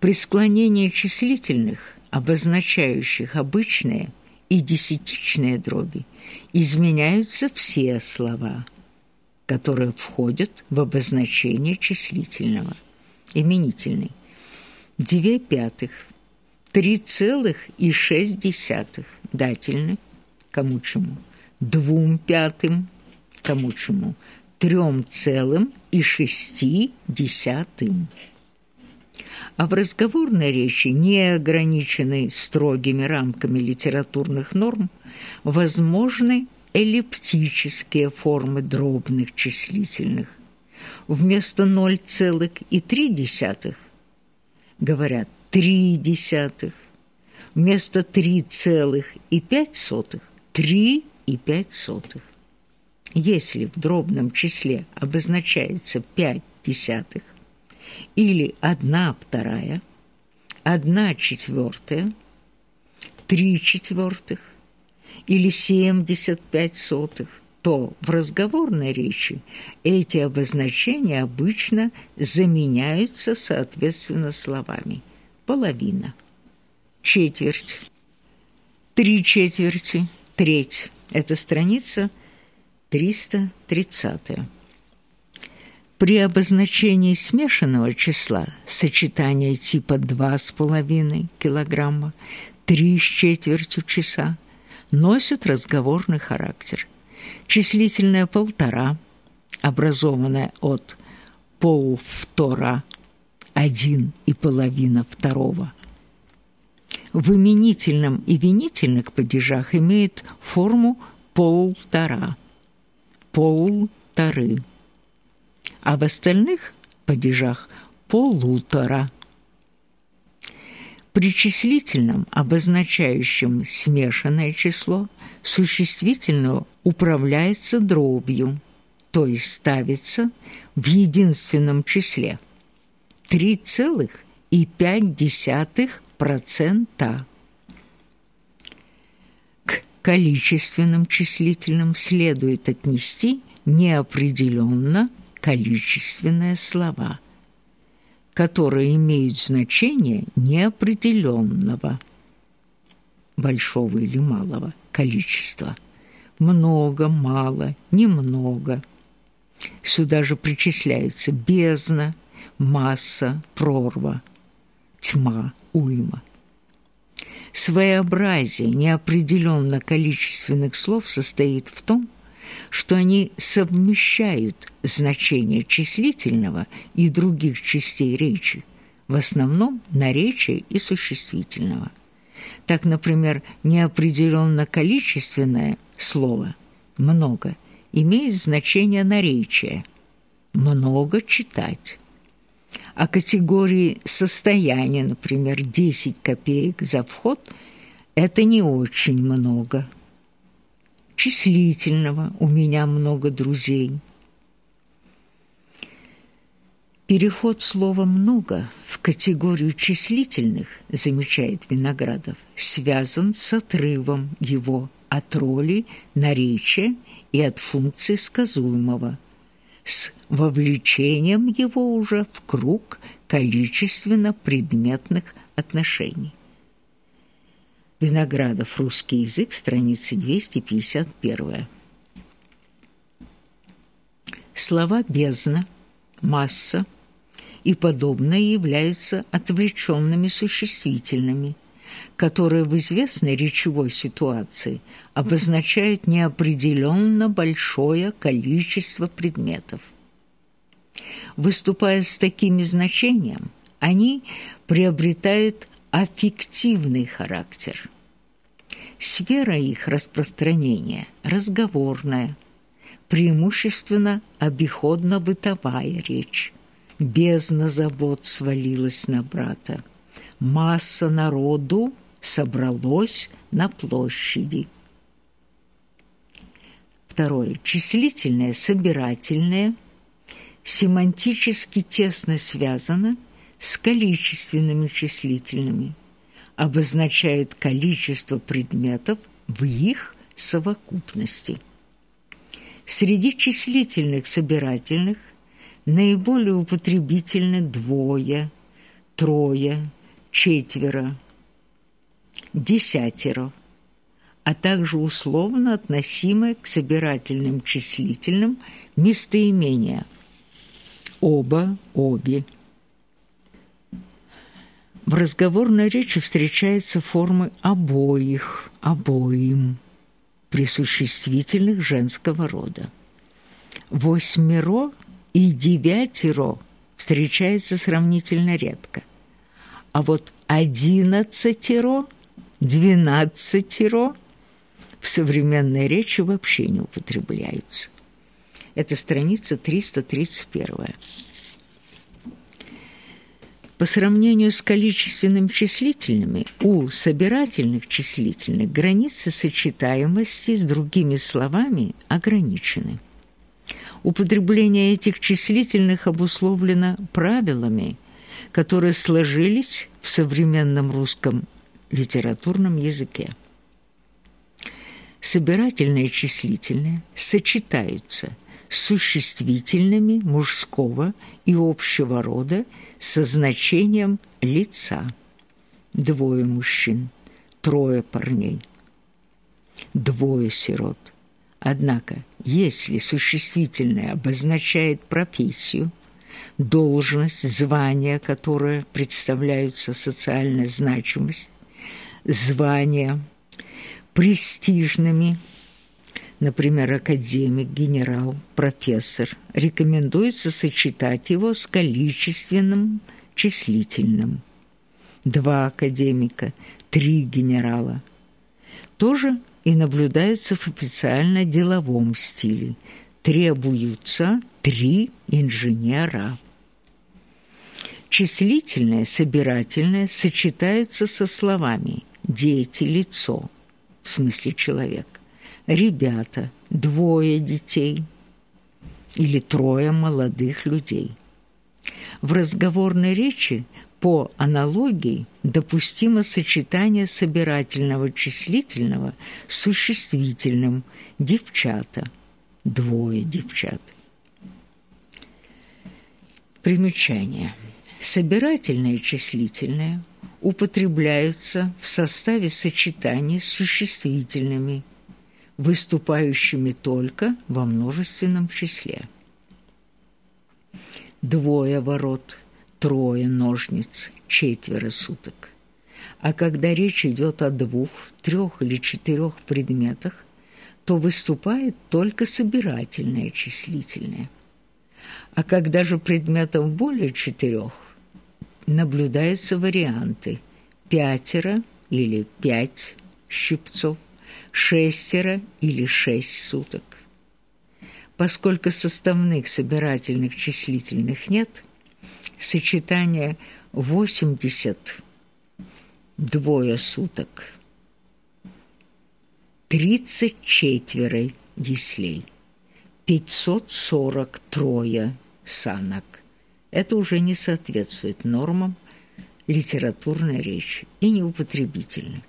При склонении числительных, обозначающих обычные и десятичные дроби, изменяются все слова, которые входят в обозначение числительного. Именительный. Две пятых, три целых и шесть десятых. Дательный. Кому чему. Двум пятым. Кому чему. Трем целым и шести десятым а в разговорной речи, не ограниченной строгими рамками литературных норм, возможны эллиптические формы дробных числительных. Вместо 0,3 говорят 3 десятых, вместо 3,5 – 3 и 5 сотых. Если в дробном числе обозначается 5 десятых, или одна вторая, одна четвертая, три четвертых или семьдесят пять сотых, то в разговорной речи эти обозначения обычно заменяются соответственно словами половина, четверть, три четверти, треть. Это страница 330. При обозначении смешанного числа сочетание типа 2,5 кг, 3 с четвертью часа носит разговорный характер. Числительное полтора, образованное от полвтора, один и половина второго. В именительном и винительных падежах имеет форму полтора, полторы а в остальных падежах полутора. При числительном, обозначающем смешанное число, существительное управляется дробью, то есть ставится в единственном числе 3,5%. К количественным числительным следует отнести неопределенно – количественные слова, которые имеют значение неопределенного, большого или малого количества. Много, мало, немного. Сюда же причисляются бездна, масса, прорва, тьма, уйма. Своеобразие неопределенно количественных слов состоит в том, что они совмещают значение числительного и других частей речи, в основном наречия и существительного. Так, например, неопределенно количественное слово «много» имеет значение наречия «много читать». А категории состояния, например, 10 копеек за вход – это не очень много – числительного «у меня много друзей». Переход слова «много» в категорию числительных, замечает Виноградов, связан с отрывом его от роли наречия и от функции сказуемого, с вовлечением его уже в круг количественно-предметных отношений. Виноградов. Русский язык. Страница 251. Слова «бездна», «масса» и подобное являются отвлеченными существительными, которые в известной речевой ситуации обозначают неопределенно большое количество предметов. Выступая с такими значением, они приобретают аффективный характер. Сфера их распространения разговорная, преимущественно обиходно-бытовая речь. Бездна забот свалилась на брата. Масса народу собралось на площади. Второе. Числительное, собирательное, семантически тесно связано – с количественными числительными, обозначают количество предметов в их совокупности. Среди числительных собирательных наиболее употребительны двое, трое, четверо, десятеро, а также условно относимые к собирательным числительным местоимения оба, обе. В разговорной речи встречаются формы обоих, обоим при существительных женского рода. Восьмеро и девятеро встречается сравнительно редко. А вот одиннадцатеро, двенадцатеро в современной речи вообще не употребляются. Это страница 331. По сравнению с количественными числительными, у собирательных числительных границы сочетаемости с другими словами ограничены. Употребление этих числительных обусловлено правилами, которые сложились в современном русском литературном языке. Собирательные числительные сочетаются с существительными мужского и общего рода со значением лица. Двое мужчин, трое парней, двое сирот – Однако, если существительное обозначает профессию, должность, звание, которое представляются социальная значимость, звания престижными, например, академик, генерал, профессор, рекомендуется сочетать его с количественным числительным. Два академика, три генерала. Тоже и наблюдается в официально-деловом стиле. Требуются три инженера. Числительное, собирательное сочетаются со словами «дети», «лицо», в смысле человек, «ребята», «двое детей» или «трое молодых людей». В разговорной речи по аналогии допустимо сочетание собирательного числительного с существительным «девчата», «двое девчат». Примечание. Собирательное числительное употребляются в составе сочетаний с существительными, выступающими только во множественном числе. Двое ворот – трое ножниц, четверо суток. А когда речь идет о двух, трех или четырех предметах, то выступает только собирательное числительное. А когда же предметов более четырех, наблюдаются варианты пятеро или пять щипцов, шестеро или шесть суток. Поскольку составных собирательных числительных нет – сочетание 80 двое суток, 34 яслей, 540 трое санок. Это уже не соответствует нормам литературной речи и неупотребительно.